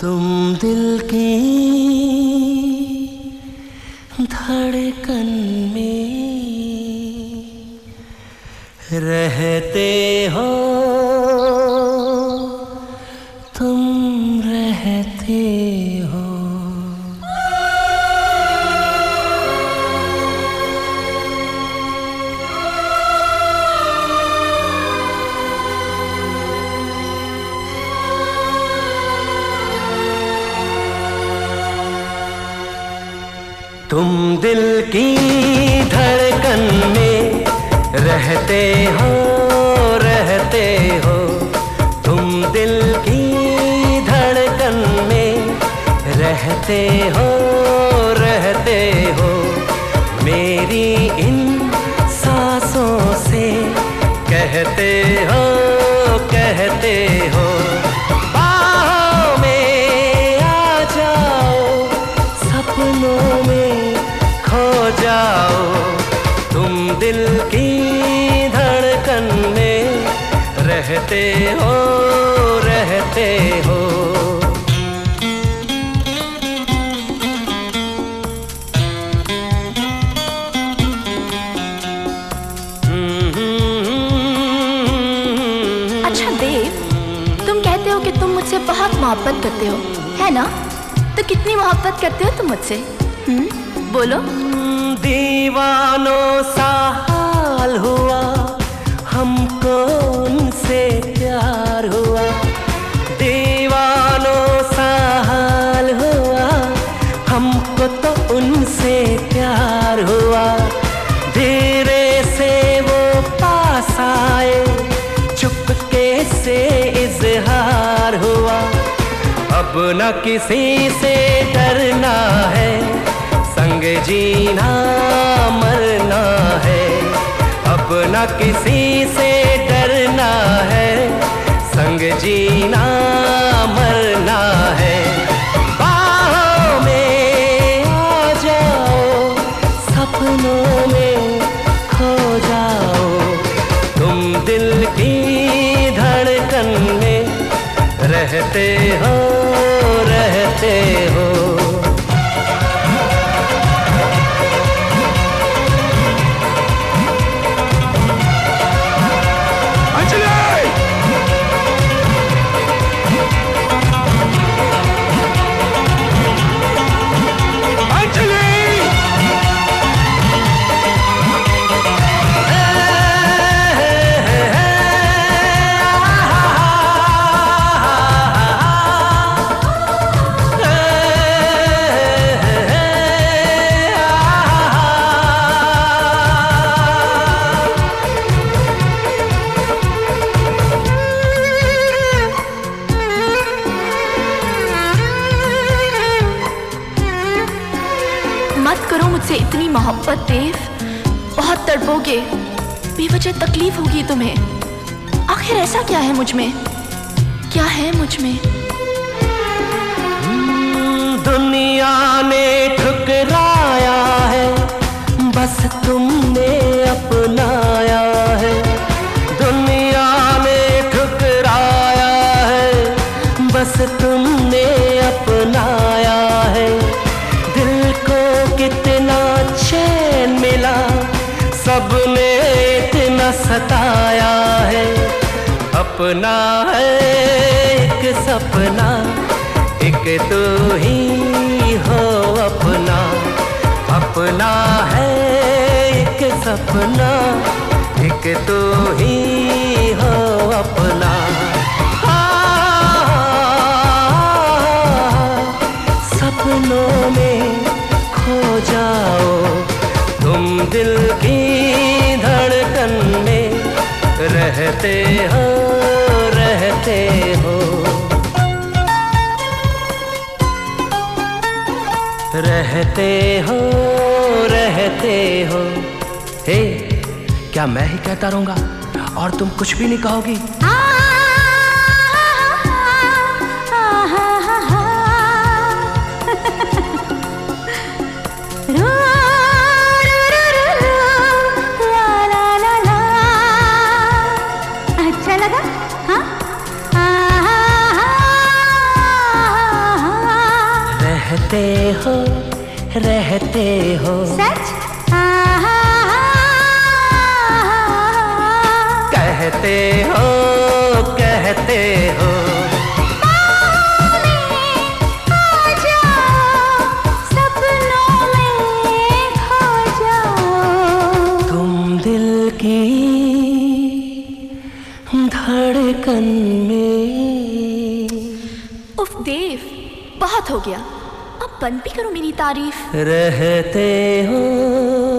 तुम दिल की धड़कन में रहते हो। तुम दिल की धड़कन में रहते हो रहते हो। तुम दिल की धड़कन में रहते हो रहते हो। मेरी इन सांसों से कहते हो में खो जाओ। तुम दिल की धड़कन में रहते हो रहते हो। अच्छा देव, तुम कहते हो कि तुम मुझसे बहुत मोहब्बत करते हो, है ना? तो कितनी मोहब्बत करते हो तुम मुझसे? हम्म बोलो। दीवानों सा हाल हुआ, हमको उनसे प्यार हुआ। दीवानों सा हाल हुआ, हमको तो उनसे प्यार हुआ। धीरे से वो पास आए, चुपके से इजहार हुआ। अब न किसी से डरना है संग जीना मरना है। अब न किसी से डरना है। संग जीना मरना है। जाओ, सपनों में खो जाओ। तुम दिल की धड़कन में रहते हो रहते हो। करो मुझसे इतनी मोहब्बत, देव? बहुत तड़पोगे, बेवजह तकलीफ़ होगी तुम्हें। आखिर ऐसा क्या है मुझमें? क्या है मुझमें? दुनिया ने ठुकराया है, बस तुमने अपनाया है। दुनिया ने ठुकराया है, बस तुमने अपनाया सताया है। अपना है एक सपना, एक तो ही हो अपना। अपना है एक सपना, एक तो ही हो अपना। रहते हो रहते हो। रहते हो रहते हो। हे, क्या मैं ही कहता रहूँगा? और तुम कुछ भी नहीं कहोगी? हाँ। रहते हो रहते हो। सच? कहते हो कहते हो। तुम दिल की धड़कन में उफ देव बहुत हो गया। बंद भी करो मेरी तारीफ़। रहते हो।